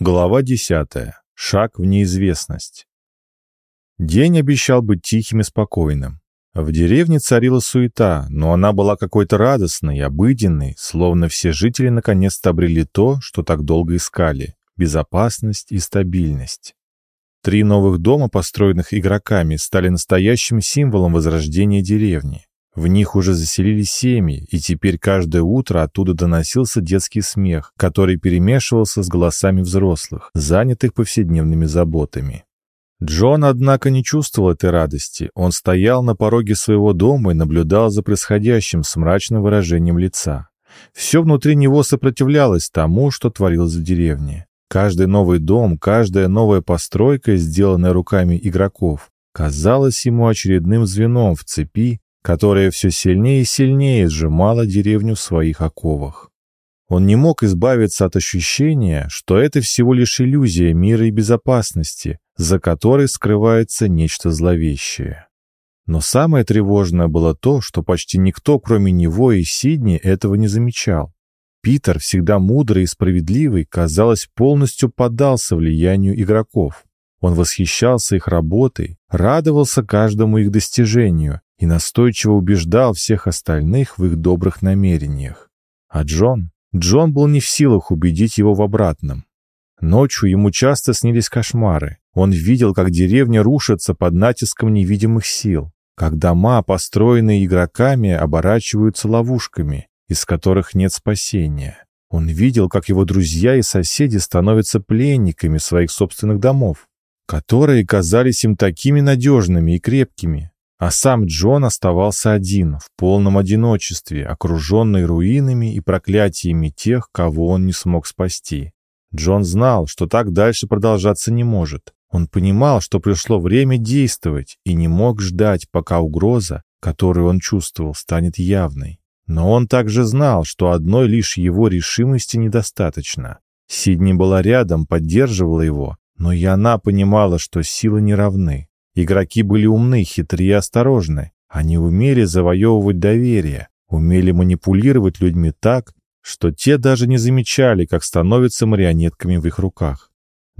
Глава 10. Шаг в неизвестность. День обещал быть тихим и спокойным. В деревне царила суета, но она была какой-то радостной, обыденной, словно все жители наконец-то обрели то, что так долго искали – безопасность и стабильность. Три новых дома, построенных игроками, стали настоящим символом возрождения деревни. В них уже заселились семьи, и теперь каждое утро оттуда доносился детский смех, который перемешивался с голосами взрослых, занятых повседневными заботами. Джон, однако, не чувствовал этой радости. Он стоял на пороге своего дома и наблюдал за происходящим с мрачным выражением лица. Все внутри него сопротивлялось тому, что творилось в деревне. Каждый новый дом, каждая новая постройка, сделанная руками игроков, казалась ему очередным звеном в цепи, которая все сильнее и сильнее сжимала деревню в своих оковах. Он не мог избавиться от ощущения, что это всего лишь иллюзия мира и безопасности, за которой скрывается нечто зловещее. Но самое тревожное было то, что почти никто, кроме него и Сидни, этого не замечал. Питер, всегда мудрый и справедливый, казалось, полностью поддался влиянию игроков. Он восхищался их работой, радовался каждому их достижению и настойчиво убеждал всех остальных в их добрых намерениях. А Джон? Джон был не в силах убедить его в обратном. Ночью ему часто снились кошмары. Он видел, как деревня рушится под натиском невидимых сил, как дома, построенные игроками, оборачиваются ловушками, из которых нет спасения. Он видел, как его друзья и соседи становятся пленниками своих собственных домов, которые казались им такими надежными и крепкими, а сам Джон оставался один, в полном одиночестве, окруженный руинами и проклятиями тех, кого он не смог спасти. Джон знал, что так дальше продолжаться не может. Он понимал, что пришло время действовать и не мог ждать, пока угроза, которую он чувствовал, станет явной. Но он также знал, что одной лишь его решимости недостаточно. Сидни была рядом, поддерживала его, но и она понимала, что силы не равны. Игроки были умны, хитрые и осторожны. Они умели завоевывать доверие, умели манипулировать людьми так, что те даже не замечали, как становятся марионетками в их руках.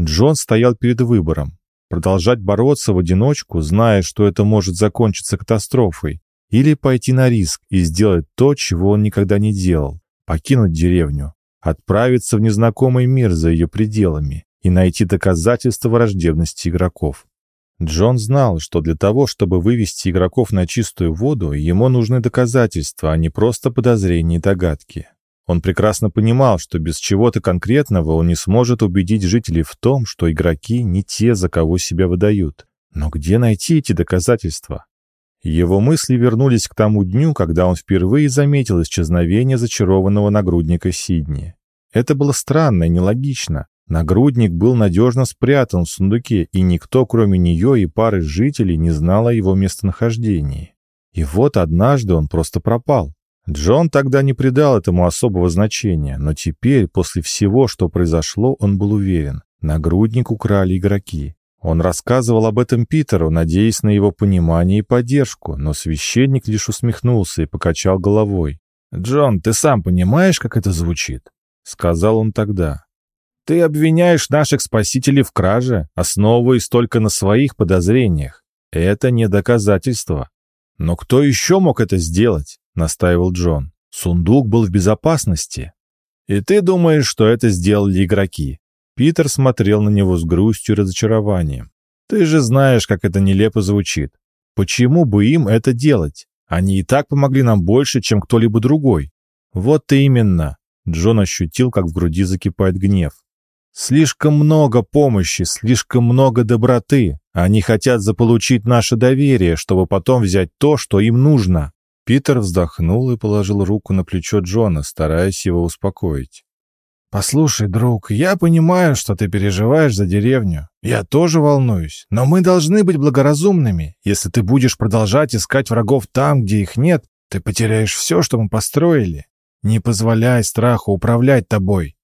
Джон стоял перед выбором. Продолжать бороться в одиночку, зная, что это может закончиться катастрофой, или пойти на риск и сделать то, чего он никогда не делал, покинуть деревню, отправиться в незнакомый мир за ее пределами и найти доказательства враждебности игроков. Джон знал, что для того, чтобы вывести игроков на чистую воду, ему нужны доказательства, а не просто подозрения и догадки. Он прекрасно понимал, что без чего-то конкретного он не сможет убедить жителей в том, что игроки не те, за кого себя выдают. Но где найти эти доказательства? Его мысли вернулись к тому дню, когда он впервые заметил исчезновение зачарованного нагрудника Сидни. Это было странно и нелогично. Нагрудник был надежно спрятан в сундуке, и никто, кроме нее и пары жителей, не знал о его местонахождении. И вот однажды он просто пропал. Джон тогда не придал этому особого значения, но теперь, после всего, что произошло, он был уверен. Нагрудник украли игроки. Он рассказывал об этом Питеру, надеясь на его понимание и поддержку, но священник лишь усмехнулся и покачал головой. «Джон, ты сам понимаешь, как это звучит?» — сказал он тогда. Ты обвиняешь наших спасителей в краже, основываясь только на своих подозрениях. Это не доказательство. Но кто еще мог это сделать? Настаивал Джон. Сундук был в безопасности. И ты думаешь, что это сделали игроки? Питер смотрел на него с грустью и разочарованием. Ты же знаешь, как это нелепо звучит. Почему бы им это делать? Они и так помогли нам больше, чем кто-либо другой. Вот именно. Джон ощутил, как в груди закипает гнев. Слишком много помощи, слишком много доброты. Они хотят заполучить наше доверие, чтобы потом взять то, что им нужно». Питер вздохнул и положил руку на плечо Джона, стараясь его успокоить. «Послушай, друг, я понимаю, что ты переживаешь за деревню. Я тоже волнуюсь. Но мы должны быть благоразумными. Если ты будешь продолжать искать врагов там, где их нет, ты потеряешь все, что мы построили. Не позволяй страху управлять тобой.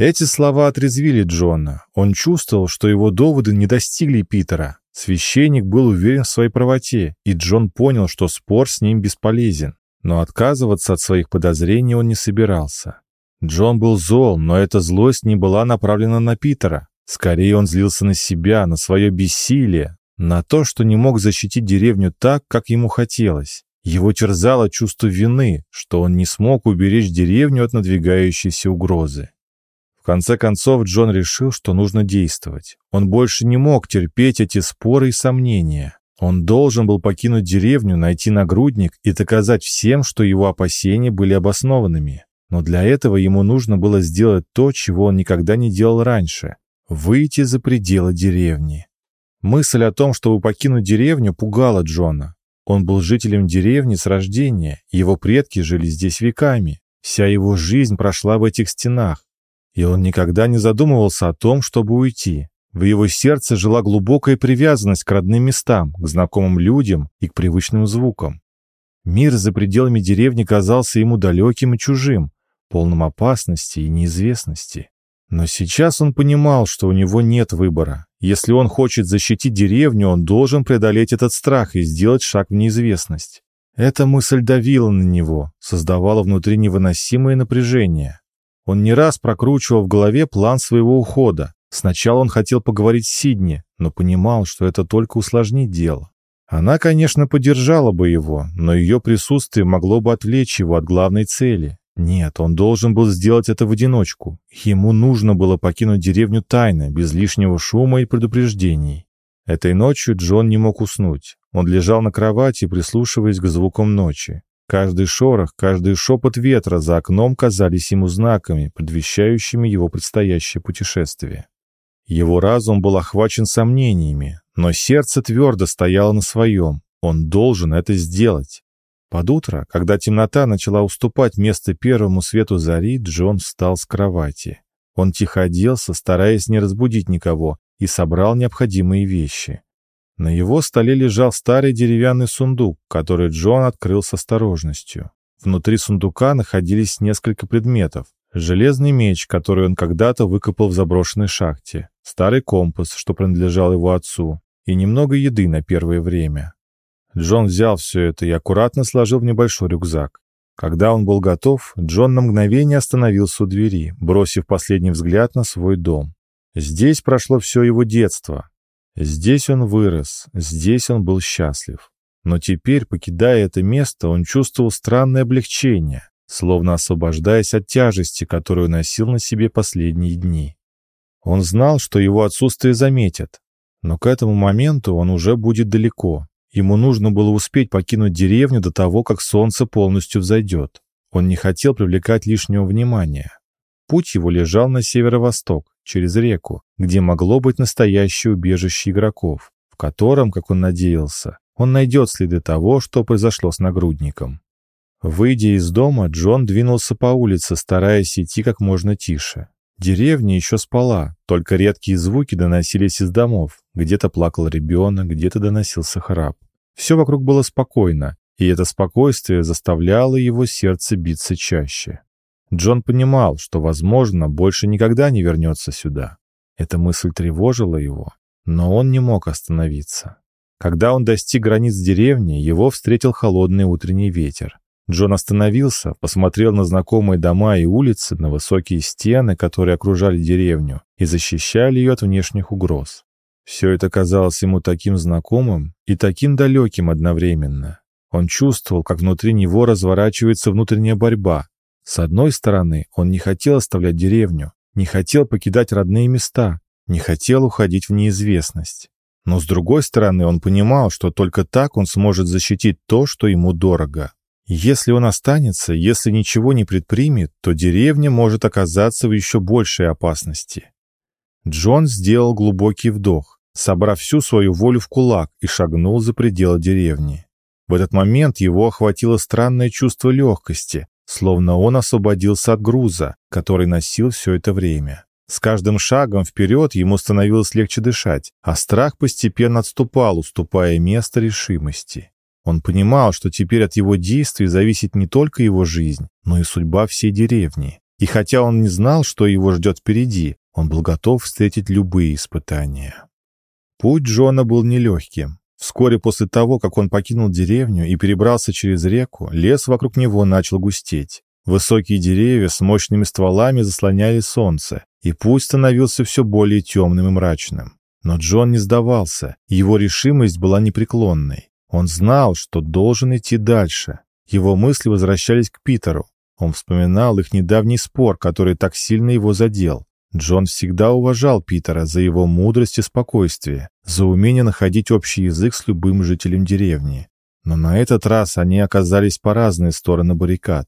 Эти слова отрезвили Джона. Он чувствовал, что его доводы не достигли Питера. Священник был уверен в своей правоте, и Джон понял, что спор с ним бесполезен. Но отказываться от своих подозрений он не собирался. Джон был зол, но эта злость не была направлена на Питера. Скорее он злился на себя, на свое бессилие, на то, что не мог защитить деревню так, как ему хотелось. Его терзало чувство вины, что он не смог уберечь деревню от надвигающейся угрозы. В конце концов Джон решил, что нужно действовать. Он больше не мог терпеть эти споры и сомнения. Он должен был покинуть деревню, найти нагрудник и доказать всем, что его опасения были обоснованными. Но для этого ему нужно было сделать то, чего он никогда не делал раньше – выйти за пределы деревни. Мысль о том, чтобы покинуть деревню, пугала Джона. Он был жителем деревни с рождения, его предки жили здесь веками. Вся его жизнь прошла в этих стенах. И он никогда не задумывался о том, чтобы уйти. В его сердце жила глубокая привязанность к родным местам, к знакомым людям и к привычным звукам. Мир за пределами деревни казался ему далеким и чужим, полным опасности и неизвестности. Но сейчас он понимал, что у него нет выбора. Если он хочет защитить деревню, он должен преодолеть этот страх и сделать шаг в неизвестность. Эта мысль давила на него, создавала внутри невыносимое напряжение. Он не раз прокручивал в голове план своего ухода. Сначала он хотел поговорить с Сидни, но понимал, что это только усложнит дело. Она, конечно, поддержала бы его, но ее присутствие могло бы отвлечь его от главной цели. Нет, он должен был сделать это в одиночку. Ему нужно было покинуть деревню тайно, без лишнего шума и предупреждений. Этой ночью Джон не мог уснуть. Он лежал на кровати, прислушиваясь к звукам ночи. Каждый шорох, каждый шепот ветра за окном казались ему знаками, предвещающими его предстоящее путешествие. Его разум был охвачен сомнениями, но сердце твердо стояло на своем. Он должен это сделать. Под утро, когда темнота начала уступать место первому свету зари, Джон встал с кровати. Он тихо оделся, стараясь не разбудить никого, и собрал необходимые вещи. На его столе лежал старый деревянный сундук, который Джон открыл с осторожностью. Внутри сундука находились несколько предметов. Железный меч, который он когда-то выкопал в заброшенной шахте, старый компас, что принадлежал его отцу, и немного еды на первое время. Джон взял все это и аккуратно сложил в небольшой рюкзак. Когда он был готов, Джон на мгновение остановился у двери, бросив последний взгляд на свой дом. Здесь прошло все его детство, Здесь он вырос, здесь он был счастлив. Но теперь, покидая это место, он чувствовал странное облегчение, словно освобождаясь от тяжести, которую носил на себе последние дни. Он знал, что его отсутствие заметят, но к этому моменту он уже будет далеко. Ему нужно было успеть покинуть деревню до того, как солнце полностью взойдет. Он не хотел привлекать лишнего внимания. Путь его лежал на северо-восток, через реку, где могло быть настоящее убежище игроков, в котором, как он надеялся, он найдет следы того, что произошло с нагрудником. Выйдя из дома, Джон двинулся по улице, стараясь идти как можно тише. Деревня еще спала, только редкие звуки доносились из домов. Где-то плакал ребенок, где-то доносился храп. Все вокруг было спокойно, и это спокойствие заставляло его сердце биться чаще. Джон понимал, что, возможно, больше никогда не вернется сюда. Эта мысль тревожила его, но он не мог остановиться. Когда он достиг границ деревни, его встретил холодный утренний ветер. Джон остановился, посмотрел на знакомые дома и улицы, на высокие стены, которые окружали деревню и защищали ее от внешних угроз. Все это казалось ему таким знакомым и таким далеким одновременно. Он чувствовал, как внутри него разворачивается внутренняя борьба, с одной стороны, он не хотел оставлять деревню, не хотел покидать родные места, не хотел уходить в неизвестность. Но с другой стороны, он понимал, что только так он сможет защитить то, что ему дорого. Если он останется, если ничего не предпримет, то деревня может оказаться в еще большей опасности. Джон сделал глубокий вдох, собрав всю свою волю в кулак и шагнул за пределы деревни. В этот момент его охватило странное чувство легкости, словно он освободился от груза, который носил все это время. С каждым шагом вперед ему становилось легче дышать, а страх постепенно отступал, уступая место решимости. Он понимал, что теперь от его действий зависит не только его жизнь, но и судьба всей деревни. И хотя он не знал, что его ждет впереди, он был готов встретить любые испытания. Путь Джона был нелегким. Вскоре после того, как он покинул деревню и перебрался через реку, лес вокруг него начал густеть. Высокие деревья с мощными стволами заслоняли солнце, и путь становился все более темным и мрачным. Но Джон не сдавался, его решимость была непреклонной. Он знал, что должен идти дальше. Его мысли возвращались к Питеру. Он вспоминал их недавний спор, который так сильно его задел. Джон всегда уважал Питера за его мудрость и спокойствие, за умение находить общий язык с любым жителем деревни. Но на этот раз они оказались по разные стороны баррикад.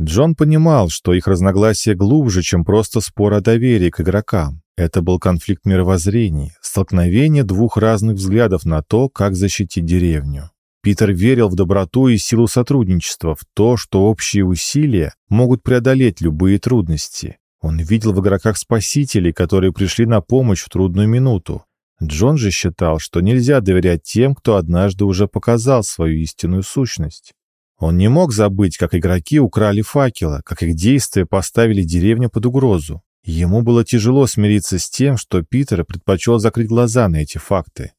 Джон понимал, что их разногласия глубже, чем просто спор о доверии к игрокам. Это был конфликт мировоззрений, столкновение двух разных взглядов на то, как защитить деревню. Питер верил в доброту и силу сотрудничества, в то, что общие усилия могут преодолеть любые трудности. Он видел в игроках спасителей, которые пришли на помощь в трудную минуту. Джон же считал, что нельзя доверять тем, кто однажды уже показал свою истинную сущность. Он не мог забыть, как игроки украли факела, как их действия поставили деревню под угрозу. Ему было тяжело смириться с тем, что Питер предпочел закрыть глаза на эти факты.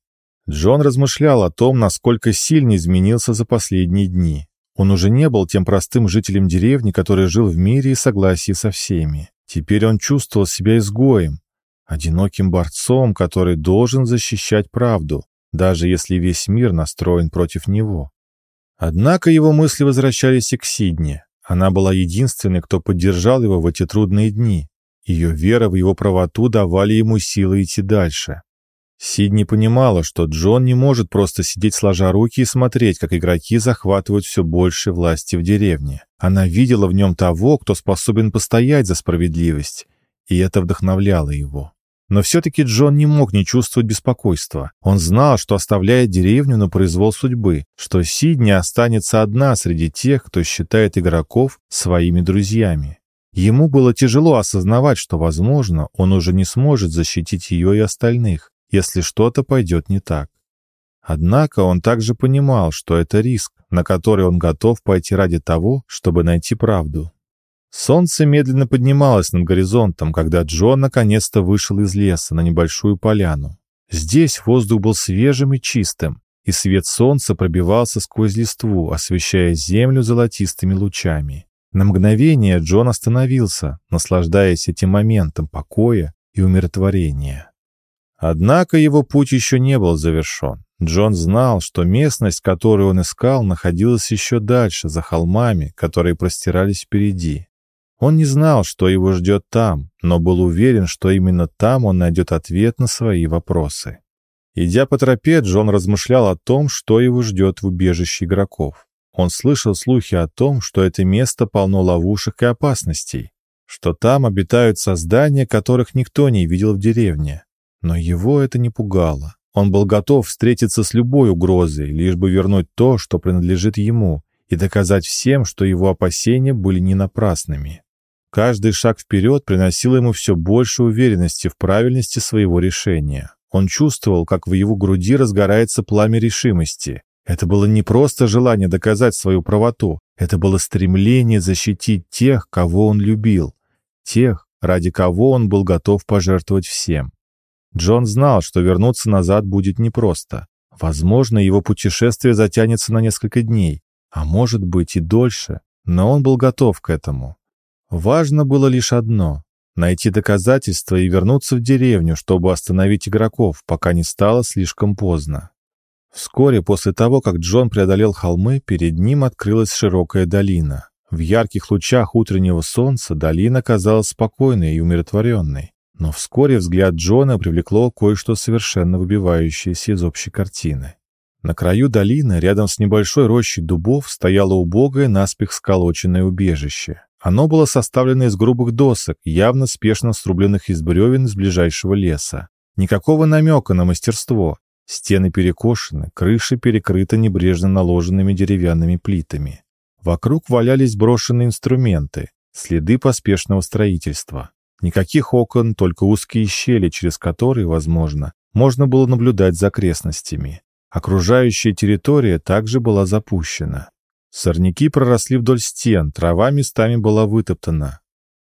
Джон размышлял о том, насколько сильно изменился за последние дни. Он уже не был тем простым жителем деревни, который жил в мире и согласии со всеми. Теперь он чувствовал себя изгоем, одиноким борцом, который должен защищать правду, даже если весь мир настроен против него. Однако его мысли возвращались и к Сидне. Она была единственной, кто поддержал его в эти трудные дни. Ее вера в его правоту давали ему силы идти дальше. Сидни понимала, что Джон не может просто сидеть сложа руки и смотреть, как игроки захватывают все больше власти в деревне. Она видела в нем того, кто способен постоять за справедливость, и это вдохновляло его. Но все-таки Джон не мог не чувствовать беспокойства. Он знал, что оставляет деревню на произвол судьбы, что Сидни останется одна среди тех, кто считает игроков своими друзьями. Ему было тяжело осознавать, что, возможно, он уже не сможет защитить ее и остальных, если что-то пойдет не так. Однако он также понимал, что это риск, на который он готов пойти ради того, чтобы найти правду. Солнце медленно поднималось над горизонтом, когда Джон наконец-то вышел из леса на небольшую поляну. Здесь воздух был свежим и чистым, и свет солнца пробивался сквозь листву, освещая землю золотистыми лучами. На мгновение Джон остановился, наслаждаясь этим моментом покоя и умиротворения. Однако его путь еще не был завершен. Джон знал, что местность, которую он искал, находилась еще дальше, за холмами, которые простирались впереди. Он не знал, что его ждет там, но был уверен, что именно там он найдет ответ на свои вопросы. Идя по тропе, Джон размышлял о том, что его ждет в убежище игроков. Он слышал слухи о том, что это место полно ловушек и опасностей, что там обитают создания, которых никто не видел в деревне. Но его это не пугало. Он был готов встретиться с любой угрозой, лишь бы вернуть то, что принадлежит ему, и доказать всем, что его опасения были не напрасными. Каждый шаг вперед приносил ему все больше уверенности в правильности своего решения. Он чувствовал, как в его груди разгорается пламя решимости. Это было не просто желание доказать свою правоту, это было стремление защитить тех, кого он любил, тех, ради кого он был готов пожертвовать всем. Джон знал, что вернуться назад будет непросто. Возможно, его путешествие затянется на несколько дней, а может быть и дольше, но он был готов к этому. Важно было лишь одно — найти доказательства и вернуться в деревню, чтобы остановить игроков, пока не стало слишком поздно. Вскоре после того, как Джон преодолел холмы, перед ним открылась широкая долина. В ярких лучах утреннего солнца долина казалась спокойной и умиротворенной. Но вскоре взгляд Джона привлекло кое-что совершенно выбивающееся из общей картины. На краю долины, рядом с небольшой рощей дубов, стояло убогое, наспех сколоченное убежище. Оно было составлено из грубых досок, явно спешно срубленных из бревен из ближайшего леса. Никакого намека на мастерство. Стены перекошены, крыша перекрыта небрежно наложенными деревянными плитами. Вокруг валялись брошенные инструменты, следы поспешного строительства. Никаких окон, только узкие щели, через которые, возможно, можно было наблюдать за окрестностями. Окружающая территория также была запущена. Сорняки проросли вдоль стен, трава местами была вытоптана.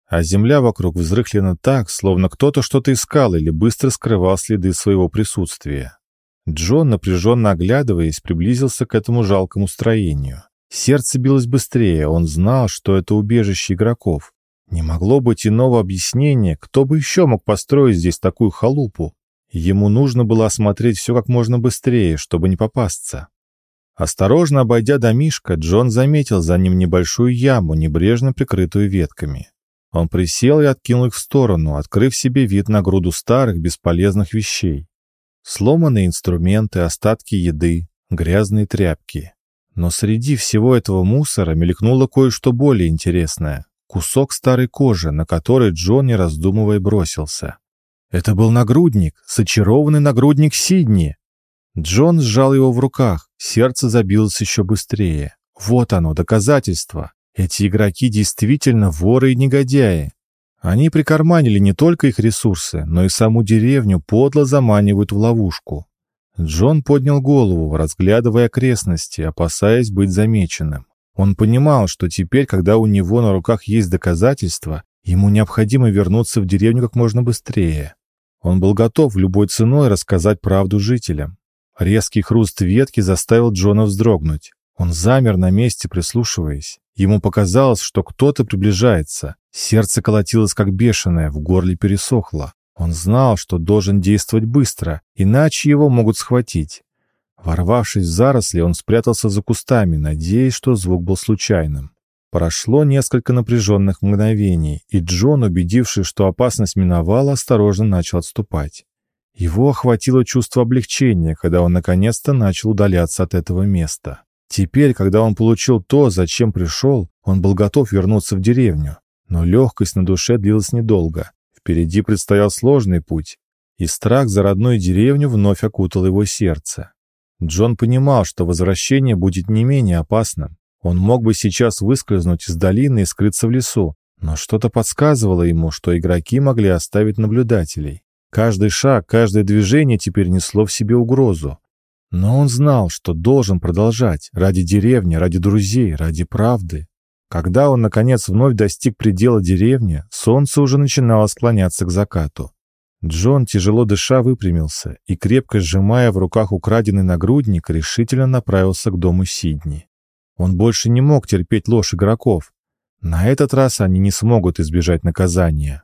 А земля вокруг взрыхлена так, словно кто-то что-то искал или быстро скрывал следы своего присутствия. Джон, напряженно оглядываясь, приблизился к этому жалкому строению. Сердце билось быстрее, он знал, что это убежище игроков. Не могло быть иного объяснения, кто бы еще мог построить здесь такую халупу. Ему нужно было осмотреть все как можно быстрее, чтобы не попасться. Осторожно обойдя домишко, Джон заметил за ним небольшую яму, небрежно прикрытую ветками. Он присел и откинул их в сторону, открыв себе вид на груду старых, бесполезных вещей. Сломанные инструменты, остатки еды, грязные тряпки. Но среди всего этого мусора мелькнуло кое-что более интересное. Кусок старой кожи, на который Джон, не раздумывая, бросился. Это был нагрудник, зачарованный нагрудник Сидни. Джон сжал его в руках, сердце забилось еще быстрее. Вот оно, доказательство. Эти игроки действительно воры и негодяи. Они прикарманили не только их ресурсы, но и саму деревню подло заманивают в ловушку. Джон поднял голову, разглядывая окрестности, опасаясь быть замеченным. Он понимал, что теперь, когда у него на руках есть доказательства, ему необходимо вернуться в деревню как можно быстрее. Он был готов любой ценой рассказать правду жителям. Резкий хруст ветки заставил Джона вздрогнуть. Он замер на месте, прислушиваясь. Ему показалось, что кто-то приближается. Сердце колотилось как бешеное, в горле пересохло. Он знал, что должен действовать быстро, иначе его могут схватить. Ворвавшись в заросли, он спрятался за кустами, надеясь, что звук был случайным. Прошло несколько напряженных мгновений, и Джон, убедившись, что опасность миновала, осторожно начал отступать. Его охватило чувство облегчения, когда он наконец-то начал удаляться от этого места. Теперь, когда он получил то, зачем пришел, он был готов вернуться в деревню. Но легкость на душе длилась недолго. Впереди предстоял сложный путь, и страх за родную деревню вновь окутал его сердце. Джон понимал, что возвращение будет не менее опасным. Он мог бы сейчас выскользнуть из долины и скрыться в лесу, но что-то подсказывало ему, что игроки могли оставить наблюдателей. Каждый шаг, каждое движение теперь несло в себе угрозу. Но он знал, что должен продолжать ради деревни, ради друзей, ради правды. Когда он, наконец, вновь достиг предела деревни, солнце уже начинало склоняться к закату. Джон, тяжело дыша, выпрямился и, крепко сжимая в руках украденный нагрудник, решительно направился к дому Сидни. Он больше не мог терпеть ложь игроков. На этот раз они не смогут избежать наказания.